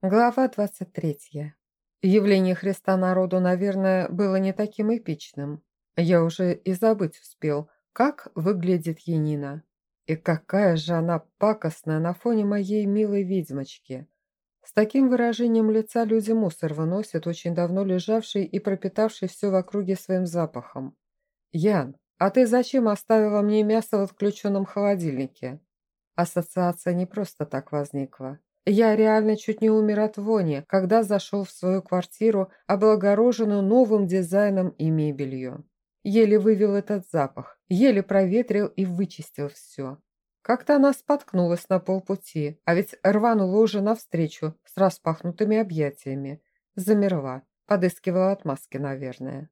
Глава 23. Явление Христа народу, наверное, было не таким эпичным. Я уже и забыть успел, как выглядит Янина. И какая же она пакостная на фоне моей милой ведьмочки. С таким выражением лица люди мусор выносят, очень давно лежавший и пропитавший все в округе своим запахом. «Ян, а ты зачем оставила мне мясо в отключенном холодильнике?» Ассоциация не просто так возникла. Я реально чуть не умер от вони, когда зашел в свою квартиру, облагороженную новым дизайном и мебелью. Еле вывел этот запах, еле проветрил и вычистил все. Как-то она споткнулась на полпути, а ведь рванула уже навстречу с распахнутыми объятиями. Замерла, подыскивала отмазки, наверное.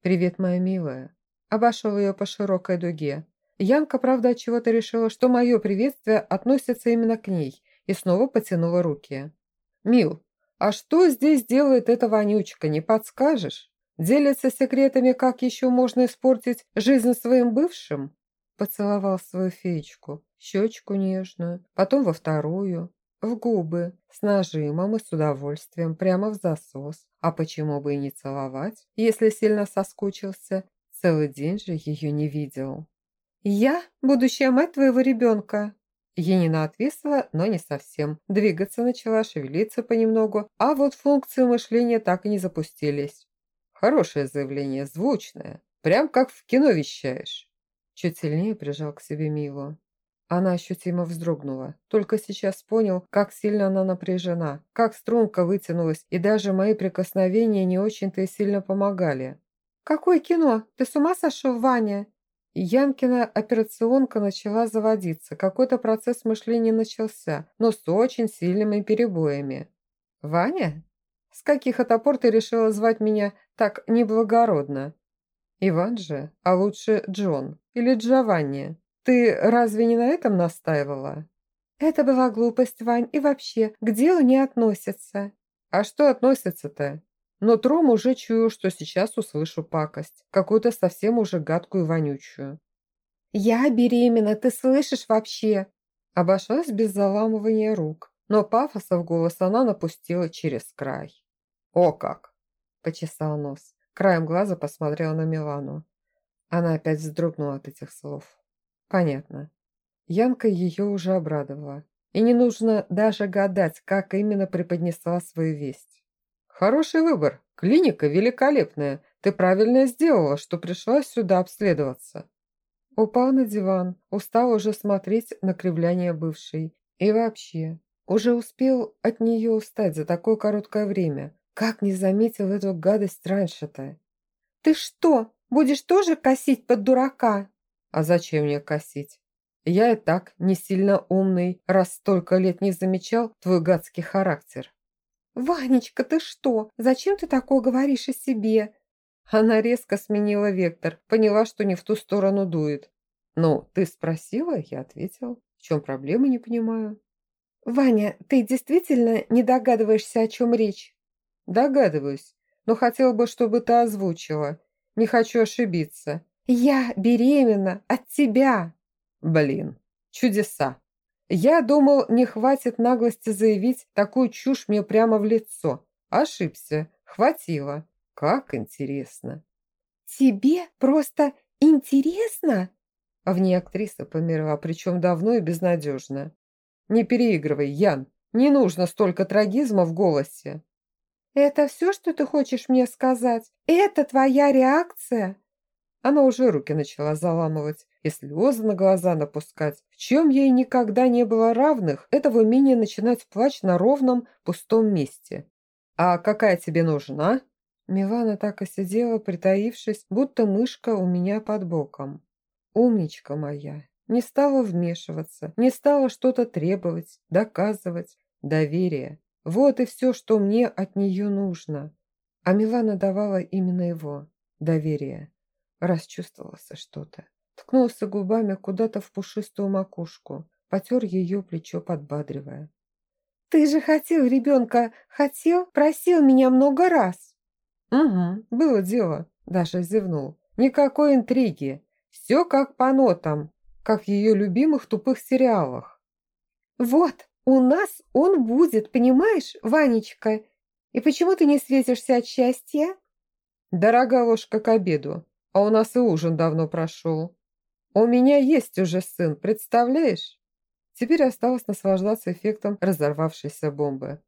«Привет, моя милая». Обошел ее по широкой дуге. Янка, правда, от чего-то решила, что мое приветствие относится именно к ней – и снова потянула руки. «Мил, а что здесь делает эта вонючка, не подскажешь? Делится секретами, как еще можно испортить жизнь своим бывшим?» Поцеловал свою феечку, щечку нежную, потом во вторую, в губы, с нажимом и с удовольствием, прямо в засос. А почему бы и не целовать, если сильно соскучился? Целый день же ее не видел. «Я будущая мать твоего ребенка», Енина отвисла, но не совсем. Двигаться начала, шевелиться понемногу, а вот функции мышления так и не запустились. Хорошее заявление, звучное. Прям как в кино вещаешь. Чуть сильнее прижал к себе Милу. Она ощутимо вздрогнула. Только сейчас понял, как сильно она напряжена, как струнка вытянулась, и даже мои прикосновения не очень-то и сильно помогали. «Какое кино? Ты с ума сошел, Ваня?» Янкина операционка начала заводиться, какой-то процесс мышления начался, но с очень сильными перебоями. «Ваня? С каких это пор ты решила звать меня так неблагородно?» «Иван же, а лучше Джон или Джованни. Ты разве не на этом настаивала?» «Это была глупость, Вань, и вообще, к делу не относится». «А что относится-то? Но тром уже чую, что сейчас услышу пакость, какую-то совсем уже гадкую вонючую. «Я беременна, ты слышишь вообще?» Обошлась без заламывания рук, но пафоса в голос она напустила через край. «О как!» – почесал нос. Краем глаза посмотрела на Милану. Она опять вздрогнула от этих слов. «Понятно. Янка ее уже обрадовала. И не нужно даже гадать, как именно преподнесла свою весть. «Хороший выбор. Клиника великолепная. Ты правильно сделала, что пришла сюда обследоваться». Упал на диван, устал уже смотреть на кривляние бывшей. И вообще, уже успел от нее устать за такое короткое время. Как не заметил эту гадость раньше-то? «Ты что, будешь тоже косить под дурака?» «А зачем мне косить? Я и так не сильно умный, раз столько лет не замечал твой гадский характер». «Ванечка, ты что? Зачем ты такое говоришь о себе?» Она резко сменила вектор, поняла, что не в ту сторону дует. «Ну, ты спросила?» Я ответил. «В чем проблема, не понимаю». «Ваня, ты действительно не догадываешься, о чем речь?» «Догадываюсь, но хотела бы, чтобы ты озвучила. Не хочу ошибиться». «Я беременна от тебя!» «Блин, чудеса!» Я думал, не хватит наглости заявить такую чушь мне прямо в лицо. Ошибся. Хватило. Как интересно. Тебе просто интересно? В ней актриса померла, причем давно и безнадежно. Не переигрывай, Ян. Не нужно столько трагизма в голосе. Это все, что ты хочешь мне сказать? Это твоя реакция? Она уже руки начала заламывать и слезы на глаза напускать. В чем ей никогда не было равных, это в умении начинать плач на ровном пустом месте. «А какая тебе нужна?» Милана так и сидела, притаившись, будто мышка у меня под боком. «Умничка моя!» Не стала вмешиваться, не стала что-то требовать, доказывать. Доверие. Вот и все, что мне от нее нужно. А Милана давала именно его. Доверие. Расчувствовался что-то. Ткнулся губами куда-то в пушистую макушку, потер ее плечо, подбадривая. «Ты же хотел ребенка, хотел, просил меня много раз!» «Угу, было дело», – даже зевнул. «Никакой интриги. Все как по нотам, как в ее любимых тупых сериалах». «Вот, У нас он будет, понимаешь, Ванечка? И почему ты не светишься от счастья?» «Дорога ложка к обеду, а у нас и ужин давно прошел. У меня есть уже сын, представляешь?» Теперь осталось наслаждаться эффектом разорвавшейся бомбы.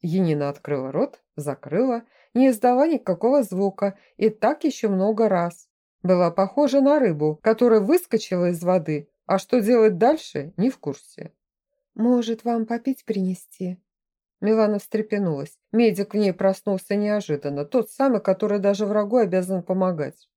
Енина открыла рот, закрыла, не издала никакого звука, и так еще много раз. Была похожа на рыбу, которая выскочила из воды, а что делать дальше, не в курсе. «Может, вам попить принести?» Милана встрепенулась. Медик в ней проснулся неожиданно, тот самый, который даже врагу обязан помогать.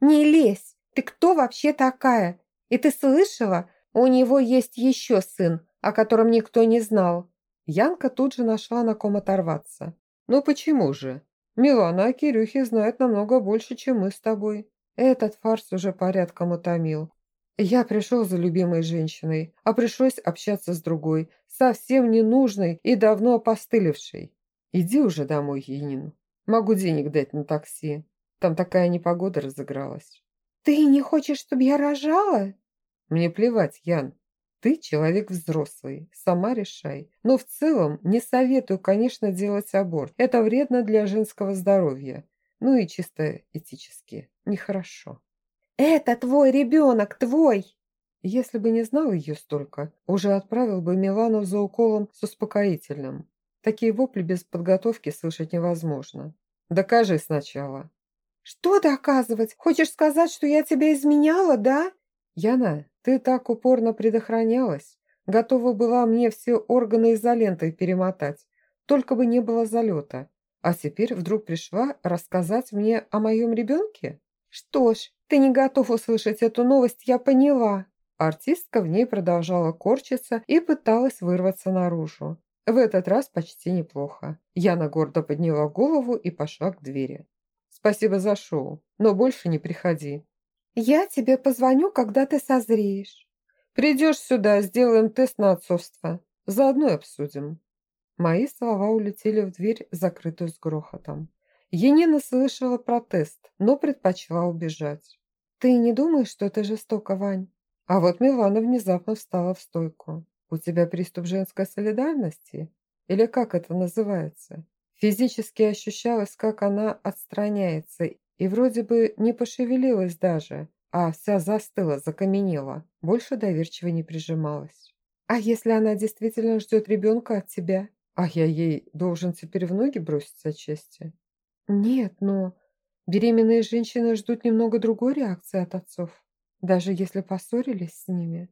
«Не лезь! Ты кто вообще такая? И ты слышала? У него есть еще сын, о котором никто не знал». Янка тут же нашла на ком оторваться. «Ну почему же? Милана о Кирюхе знает намного больше, чем мы с тобой. Этот фарс уже порядком утомил. Я пришел за любимой женщиной, а пришлось общаться с другой, совсем ненужной и давно опостылевшей. Иди уже домой, Енин. Могу денег дать на такси. Там такая непогода разыгралась. Ты не хочешь, чтобы я рожала? Мне плевать, Ян. Ты человек взрослый, сама решай. Но в целом не советую, конечно, делать аборт. Это вредно для женского здоровья. Ну и чисто этически. Нехорошо. «Это твой ребенок, твой!» Если бы не знал ее столько, уже отправил бы Милану за уколом с успокоительным. Такие вопли без подготовки слышать невозможно. Докажи сначала. «Что доказывать? Хочешь сказать, что я тебя изменяла, да?» «Яна, ты так упорно предохранялась. Готова была мне все органы изолентой перемотать. Только бы не было залета. А теперь вдруг пришла рассказать мне о моем ребенке? Что ж, ты не готов услышать эту новость, я поняла. Артистка в ней продолжала корчиться и пыталась вырваться наружу. В этот раз почти неплохо. Яна гордо подняла голову и пошла к двери. «Спасибо за шоу, но больше не приходи». «Я тебе позвоню, когда ты созреешь». «Придешь сюда, сделаем тест на отцовство. Заодно обсудим». Мои слова улетели в дверь, закрытую с грохотом. Енина слышала протест, но предпочла убежать. «Ты не думаешь, что это жестоко, Вань?» А вот Милана внезапно встала в стойку. «У тебя приступ женской солидарности? Или как это называется?» Физически ощущалось, как она отстраняется, и вроде бы не пошевелилась даже, а вся застыла, закаменела, больше доверчиво не прижималась. «А если она действительно ждет ребенка от тебя?» А я ей должен теперь в ноги броситься от? Нет, но беременные женщины ждут немного другой реакции от отцов, даже если поссорились с ними.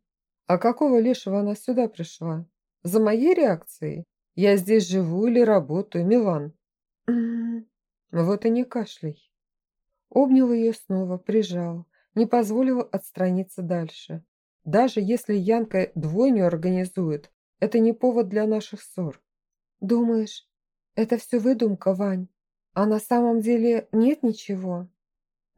А какого лешего она сюда пришла? За моей реакцией? Я здесь живу или работаю, Милан? Вот и не кашляй. Обнял ее снова, прижал, не позволил отстраниться дальше. Даже если Янка двойню организует, это не повод для наших ссор. «Думаешь, это все выдумка, Вань? А на самом деле нет ничего?»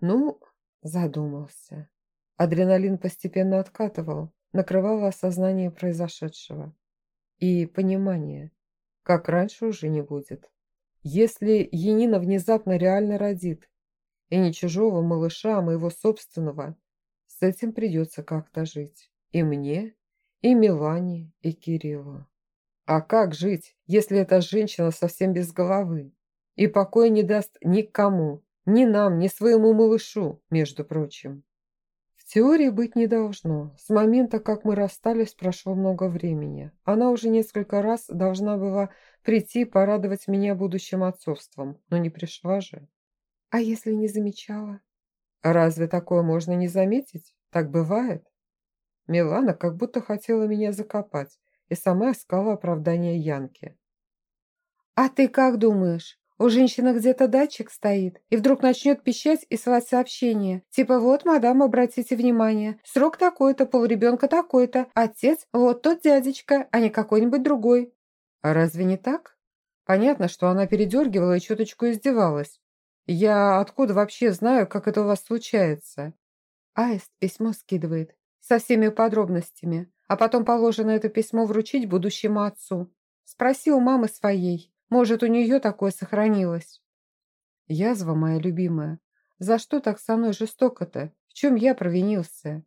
«Ну, задумался». Адреналин постепенно откатывал, накрывало осознание произошедшего. И понимание, как раньше уже не будет. Если Енина внезапно реально родит, и не чужого малыша, а моего собственного, с этим придется как-то жить. И мне, и Милане, и Кириллу. А как жить, если эта женщина совсем без головы? И покоя не даст никому, ни нам, ни своему малышу, между прочим. Теории быть не должно. С момента, как мы расстались, прошло много времени. Она уже несколько раз должна была прийти порадовать меня будущим отцовством, но не пришла же. А если не замечала? Разве такое можно не заметить? Так бывает. Милана как будто хотела меня закопать, и сама искала оправдание Янки. «А ты как думаешь? У женщины где-то датчик стоит, и вдруг начнет пищать и слать сообщение. Типа вот, мадам, обратите внимание, срок такой-то, полребенка такой-то, отец вот тот дядечка, а не какой-нибудь другой». «А разве не так? Понятно, что она передергивала и чуточку издевалась. Я откуда вообще знаю, как это у вас случается?» Аист письмо скидывает со всеми подробностями а потом положено это письмо вручить будущему отцу. Спроси у мамы своей, может, у нее такое сохранилось. Язва моя любимая, за что так со мной жестоко-то? В чем я провинился?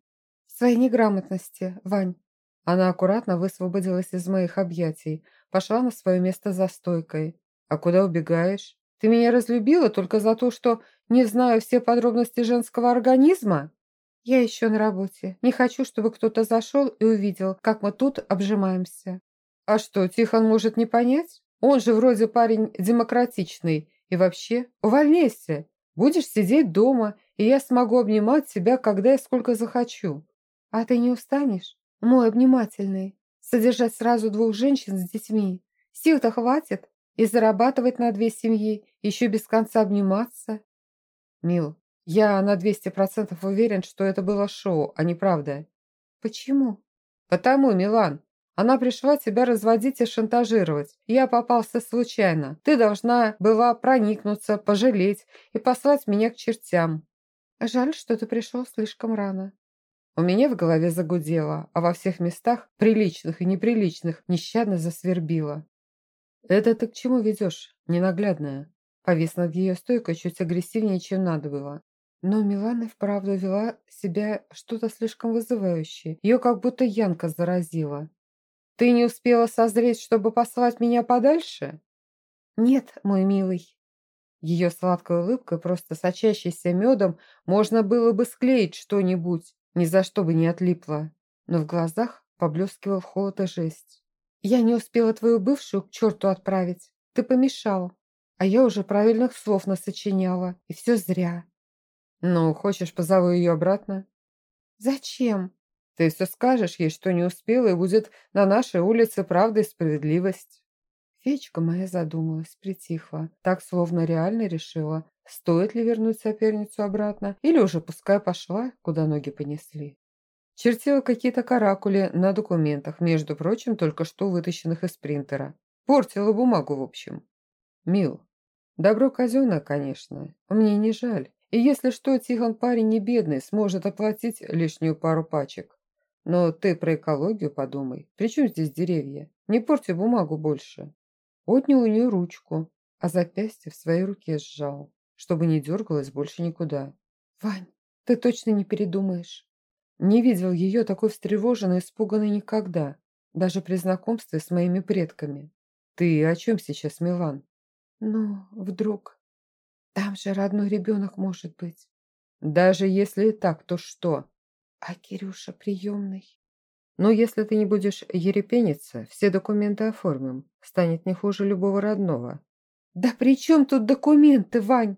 В своей неграмотности, Вань. Она аккуратно высвободилась из моих объятий, пошла на свое место за стойкой. «А куда убегаешь? Ты меня разлюбила только за то, что не знаю все подробности женского организма?» «Я еще на работе. Не хочу, чтобы кто-то зашел и увидел, как мы тут обжимаемся». «А что, Тихон может не понять? Он же вроде парень демократичный. И вообще, увольняйся. Будешь сидеть дома, и я смогу обнимать тебя, когда и сколько захочу». «А ты не устанешь?» Мой обнимательный. Содержать сразу двух женщин с детьми. Сил-то хватит. И зарабатывать на две семьи, еще без конца обниматься. Мил, я на 200% уверен, что это было шоу, а не правда. Почему? Потому, Милан. Она пришла тебя разводить и шантажировать. Я попался случайно. Ты должна была проникнуться, пожалеть и послать меня к чертям. Жаль, что ты пришел слишком рано. У меня в голове загудело, а во всех местах, приличных и неприличных, нещадно засвербило. «Это ты к чему ведешь, ненаглядная?» Повис над ее стойкой чуть агрессивнее, чем надо было. Но Милана вправду вела себя что-то слишком вызывающее. Ее как будто Янка заразила. «Ты не успела созреть, чтобы послать меня подальше?» «Нет, мой милый». Ее сладкой улыбкой, просто сочащейся медом, можно было бы склеить что-нибудь, ни за что бы не отлипла, но в глазах поблескивал холод и жесть. «Я не успела твою бывшую к черту отправить. Ты помешал. А я уже правильных слов насочиняла, и все зря». «Ну, хочешь, позову ее обратно?» «Зачем?» «Ты все скажешь ей, что не успела, и будет на нашей улице правда и справедливость». Феечка моя задумалась, притихла, так словно реально решила, Стоит ли вернуть соперницу обратно, или уже пускай пошла, куда ноги понесли. Чертила какие-то каракули на документах, между прочим, только что вытащенных из принтера. Портила бумагу, в общем. Мил, добро казенное, конечно, мне не жаль. И если что, Тихон парень не бедный, сможет оплатить лишнюю пару пачек. Но ты про экологию подумай. Причем здесь деревья? Не порти бумагу больше. Отнял у нее ручку, а запястье в своей руке сжал чтобы не дергалась больше никуда. «Вань, ты точно не передумаешь?» Не видел ее такой встревоженной и испуганной никогда, даже при знакомстве с моими предками. Ты о чем сейчас, Милан? Ну, вдруг. Там же родной ребенок может быть. Даже если и так, то что? А Кирюша приемный. Но если ты не будешь ерепениться, все документы оформим. Станет не хуже любого родного. Да при чем тут документы, Вань?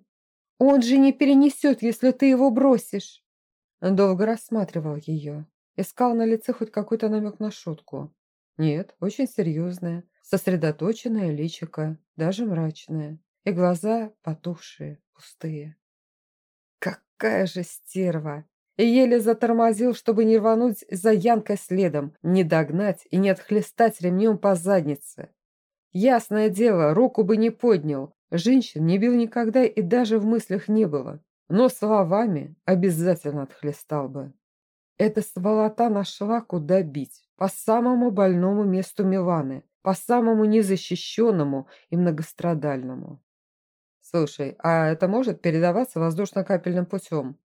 Он же не перенесет, если ты его бросишь. Долго рассматривал ее. Искал на лице хоть какой-то намек на шутку. Нет, очень серьезная, сосредоточенная личико, даже мрачная. И глаза потухшие, пустые. Какая же стерва! Еле затормозил, чтобы не рвануть за Янкой следом, не догнать и не отхлестать ремнем по заднице. Ясное дело, руку бы не поднял, Женщин не бил никогда и даже в мыслях не было, но словами обязательно отхлестал бы. Эта сволота нашла, куда бить, по самому больному месту Миланы, по самому незащищенному и многострадальному. «Слушай, а это может передаваться воздушно-капельным путем?»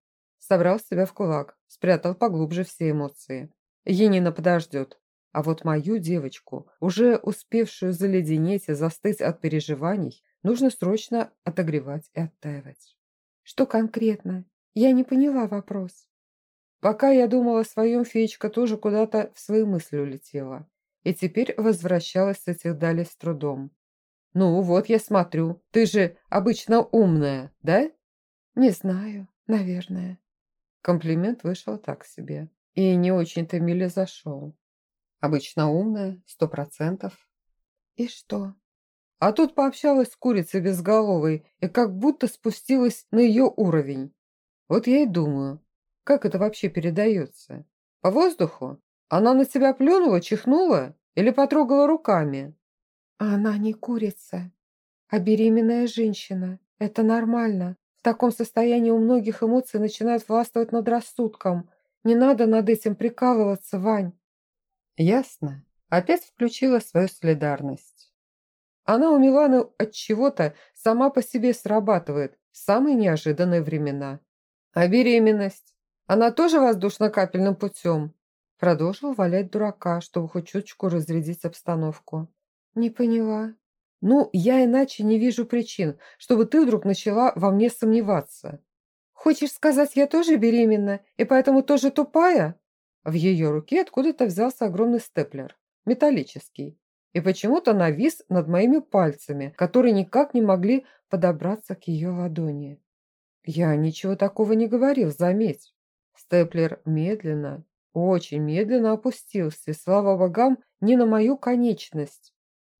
Собрал себя в кулак, спрятал поглубже все эмоции. Енина подождет. А вот мою девочку, уже успевшую заледенеть и застыть от переживаний, Нужно срочно отогревать и оттаивать. Что конкретно? Я не поняла вопрос. Пока я думала о своем, феечка тоже куда-то в свои мысли улетела. И теперь возвращалась с этих далей с трудом. «Ну, вот я смотрю. Ты же обычно умная, да?» «Не знаю, наверное». Комплимент вышел так себе. И не очень-то Миле зашел. «Обычно умная, сто процентов». «И что?» А тут пообщалась с курицей безголовой и как будто спустилась на ее уровень. Вот я и думаю, как это вообще передается? По воздуху? Она на тебя плюнула, чихнула или потрогала руками? Она не курица, а беременная женщина. Это нормально. В таком состоянии у многих эмоции начинают властвовать над рассудком. Не надо над этим прикалываться, Вань. Ясно. Опять включила свою солидарность. Она у Миланы от чего-то сама по себе срабатывает в самые неожиданные времена. А беременность? Она тоже воздушно-капельным путем? Продолжил валять дурака, чтобы хоть чуточку разрядить обстановку. «Не поняла». «Ну, я иначе не вижу причин, чтобы ты вдруг начала во мне сомневаться». «Хочешь сказать, я тоже беременна, и поэтому тоже тупая?» В ее руке откуда-то взялся огромный степлер, металлический, и почему-то навис над моими пальцами, которые никак не могли подобраться к ее ладони. Я ничего такого не говорил, заметь. Степлер медленно, очень медленно опустился, слава богам, не на мою конечность.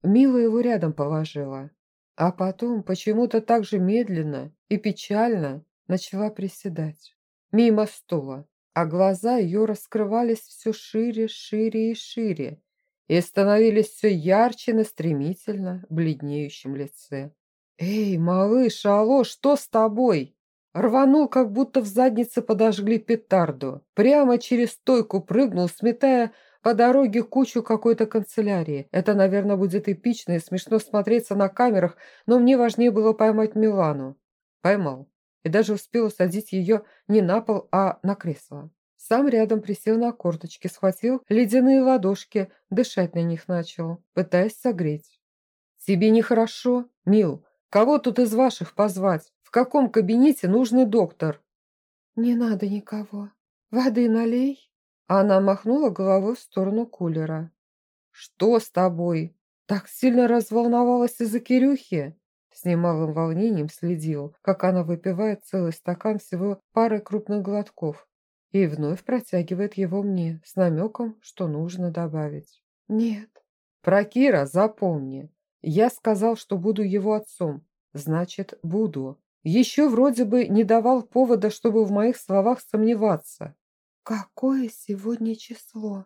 Мила его рядом положила. А потом почему-то так же медленно и печально начала приседать. Мимо стула. А глаза ее раскрывались все шире, шире и шире. И становились все ярче на стремительно бледнеющем лице. «Эй, малыш, алло, что с тобой?» Рванул, как будто в заднице подожгли петарду. Прямо через стойку прыгнул, сметая по дороге кучу какой-то канцелярии. Это, наверное, будет эпично и смешно смотреться на камерах, но мне важнее было поймать Милану. Поймал. И даже успел усадить ее не на пол, а на кресло. Сам рядом присел на корточки, схватил ледяные ладошки, дышать на них начал, пытаясь согреть. «Тебе нехорошо, Мил? Кого тут из ваших позвать? каком кабинете нужный доктор?» «Не надо никого. Воды налей». Она махнула головой в сторону кулера. «Что с тобой? Так сильно разволновалась из-за Кирюхи?» С немалым волнением следил, как она выпивает целый стакан всего парой крупных глотков и вновь протягивает его мне с намеком, что нужно добавить. «Нет». «Про Кира запомни. Я сказал, что буду его отцом. Значит, буду. Еще вроде бы не давал повода, чтобы в моих словах сомневаться. «Какое сегодня число?»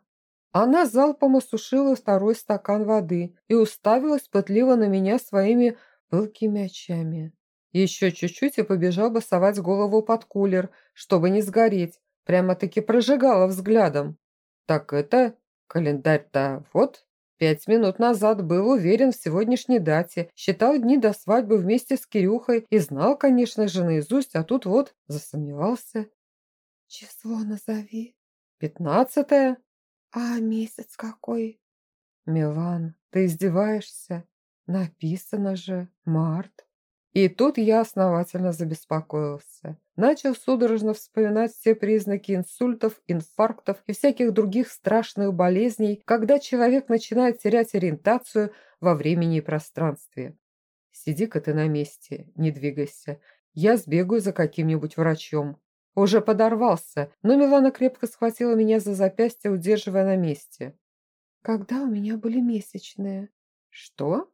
Она залпом осушила второй стакан воды и уставилась пытливо на меня своими пылкими очами. Еще чуть-чуть и побежал бы совать голову под кулер, чтобы не сгореть. Прямо-таки прожигала взглядом. Так это календарь-то вот Пять минут назад был уверен в сегодняшней дате, считал дни до свадьбы вместе с Кирюхой и знал, конечно же, наизусть, а тут вот засомневался. «Число назови». «Пятнадцатое». «А месяц какой?» «Милан, ты издеваешься? Написано же, март». И тут я основательно забеспокоился. Начал судорожно вспоминать все признаки инсультов, инфарктов и всяких других страшных болезней, когда человек начинает терять ориентацию во времени и пространстве. Сиди-ка ты на месте, не двигайся. Я сбегаю за каким-нибудь врачом. Уже подорвался, но Милана крепко схватила меня за запястье, удерживая на месте. «Когда у меня были месячные?» «Что?»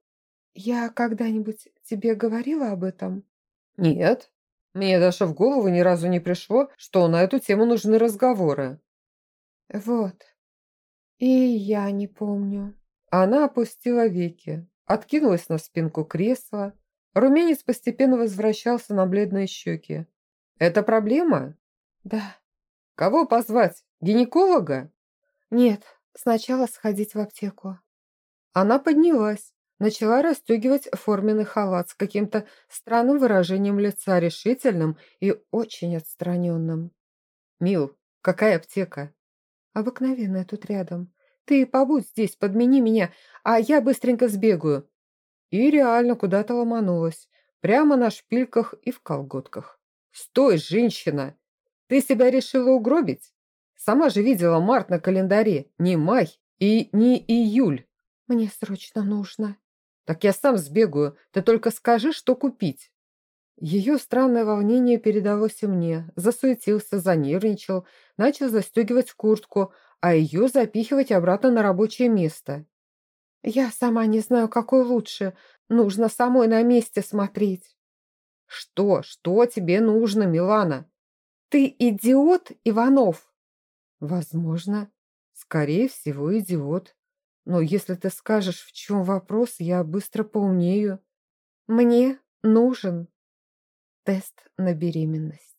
«Я когда-нибудь тебе говорила об этом?» «Нет. Мне даже в голову ни разу не пришло, что на эту тему нужны разговоры». «Вот. И я не помню». Она опустила веки, откинулась на спинку кресла. Румянец постепенно возвращался на бледные щеки. «Это проблема?» «Да». «Кого позвать? Гинеколога?» «Нет, сначала сходить в аптеку». Она поднялась, Начала расстегивать форменный халат с каким-то странным выражением лица, решительным и очень отстраненным. «Мил, какая аптека?» «Обыкновенная тут рядом. Ты побудь здесь, подмени меня, а я быстренько сбегаю». И реально куда-то ломанулась, прямо на шпильках и в колготках. «Стой, женщина! Ты себя решила угробить? Сама же видела март на календаре, не май и не июль». «Мне срочно нужно», так я сам сбегаю, ты только скажи, что купить». Ее странное волнение передалось и мне. Засуетился, занервничал, начал застегивать куртку, а ее запихивать обратно на рабочее место. «Я сама не знаю, какой лучше. Нужно самой на месте смотреть». «Что? Что тебе нужно, Милана?» «Ты идиот, Иванов?» «Возможно. Скорее всего, идиот. Но если ты скажешь, в чем вопрос, я быстро поумнею. Мне нужен тест на беременность.